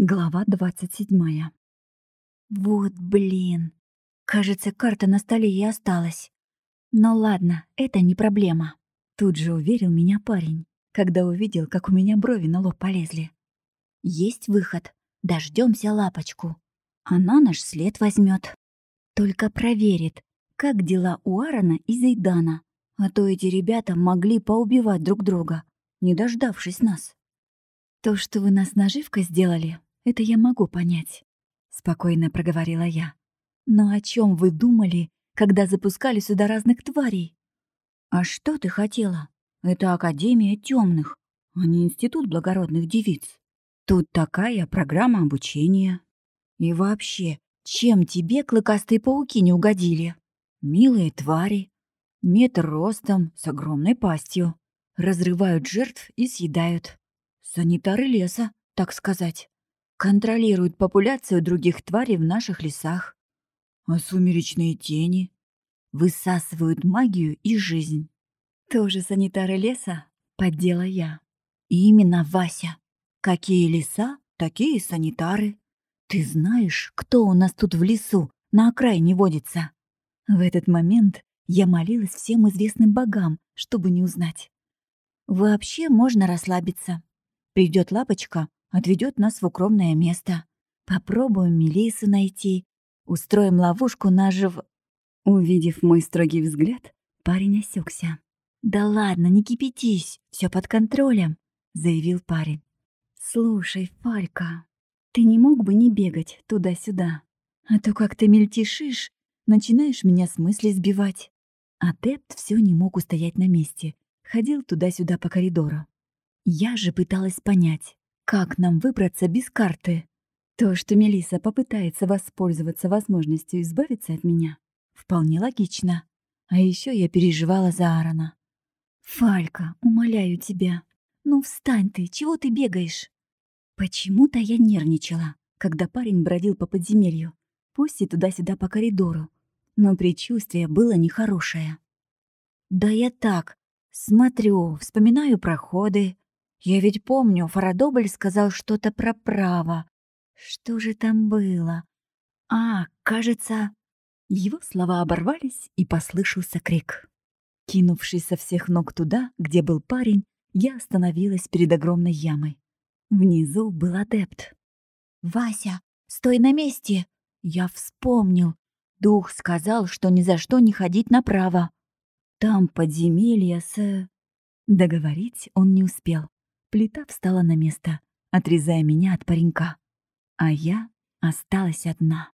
Глава 27. Вот блин. Кажется, карта на столе и осталась. Но ладно, это не проблема. Тут же уверил меня парень, когда увидел, как у меня брови на лоб полезли. Есть выход. Дождемся лапочку. Она наш след возьмет. Только проверит, как дела у Аарона и Зайдана. А то эти ребята могли поубивать друг друга, не дождавшись нас. То, что вы нас наживкой сделали, это я могу понять», — спокойно проговорила я. «Но о чем вы думали, когда запускали сюда разных тварей?» «А что ты хотела? Это Академия темных, а не Институт благородных девиц. Тут такая программа обучения. И вообще, чем тебе клыкастые пауки не угодили? Милые твари, метр ростом, с огромной пастью. Разрывают жертв и съедают. Санитары леса, так сказать контролируют популяцию других тварей в наших лесах. А сумеречные тени высасывают магию и жизнь. Тоже санитары леса, поддела я. Именно, Вася. Какие леса, такие санитары. Ты знаешь, кто у нас тут в лесу на окраине водится? В этот момент я молилась всем известным богам, чтобы не узнать. Вообще можно расслабиться. Придет лапочка, отведет нас в укромное место. Попробуем Мелису найти. Устроим ловушку на жив... Увидев мой строгий взгляд, парень осекся. «Да ладно, не кипятись, все под контролем», — заявил парень. «Слушай, Фалька, ты не мог бы не бегать туда-сюда? А то как ты мельтешишь, начинаешь меня с мысли сбивать». Адепт все не мог устоять на месте, ходил туда-сюда по коридору. Я же пыталась понять, как нам выбраться без карты? То, что Мелиса попытается воспользоваться возможностью избавиться от меня, вполне логично. А еще я переживала за Аарона. «Фалька, умоляю тебя, ну встань ты, чего ты бегаешь?» Почему-то я нервничала, когда парень бродил по подземелью, пусть и туда-сюда по коридору, но предчувствие было нехорошее. «Да я так, смотрю, вспоминаю проходы, я ведь помню, Фарадобль сказал что-то про право. Что же там было? А, кажется... Его слова оборвались, и послышался крик. Кинувшись со всех ног туда, где был парень, я остановилась перед огромной ямой. Внизу был адепт. «Вася, стой на месте!» Я вспомнил. Дух сказал, что ни за что не ходить направо. Там подземелье с... Договорить он не успел. Плита встала на место, отрезая меня от паренька. А я осталась одна.